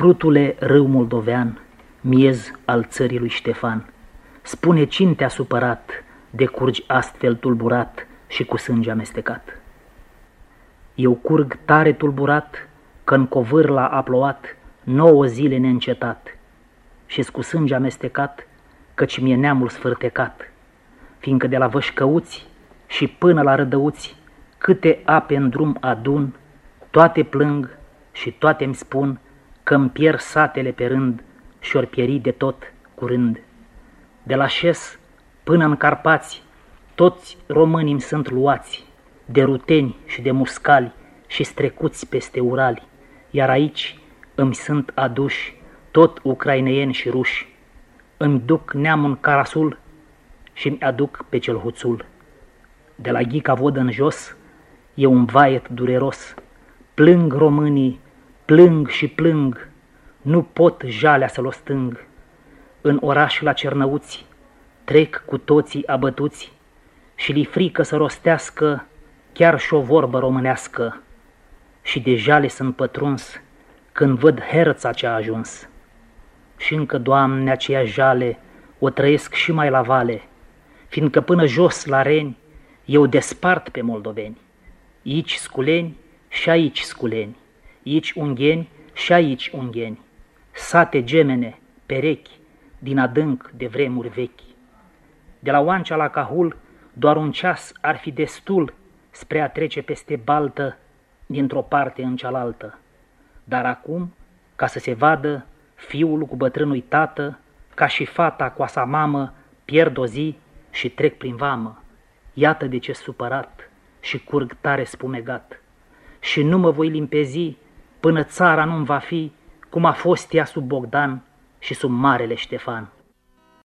Sprutule râu moldovean, miez al țării lui Ștefan, spune cine te-a supărat de curgi astfel tulburat și cu sânge amestecat. Eu curg tare tulburat, că în covârla a plouat nouă zile neîncetat. Și cu sânge amestecat, căci mi-e neamul sfârtecat, fiindcă de la vășcăuți și până la rădăuți, câte ape în drum adun, toate plâng și toate îmi spun că-mi pierd satele pe rând și ori pieri de tot curând. De la Șes până în Carpați, toți românii îmi sunt luați, de ruteni și de muscali și strecuți peste Urali, iar aici îmi sunt aduși tot ucraineieni și ruși. Îmi duc neamul în Carasul și îmi aduc pe cel huțul. De la Ghica vod în jos, e un vaiet dureros. Plâng românii, plâng și plâng, nu pot jalea să-l o stâng. În oraș la Cernăuți trec cu toții abătuți și li frică să rostească chiar și o vorbă românească. Și deja le sunt pătruns când văd herța ce a ajuns. Și încă, Doamne, aceea jale o trăiesc și mai la vale, fiindcă până jos la reni eu despart pe moldoveni. Aici sculeni și aici sculeni, aici ungheni și aici ungheni, sate gemene, perechi, din adânc de vremuri vechi. De la Oancea la Cahul, doar un ceas ar fi destul spre a trece peste baltă dintr-o parte în cealaltă. Dar acum, ca să se vadă, fiul cu bătrânul tată, ca și fata cu asa mamă, pierd o zi și trec prin vamă. Iată de ce supărat și curg tare spumegat. Și nu mă voi limpezi până țara nu-mi va fi cum a fost ea sub Bogdan și sub Marele Ștefan.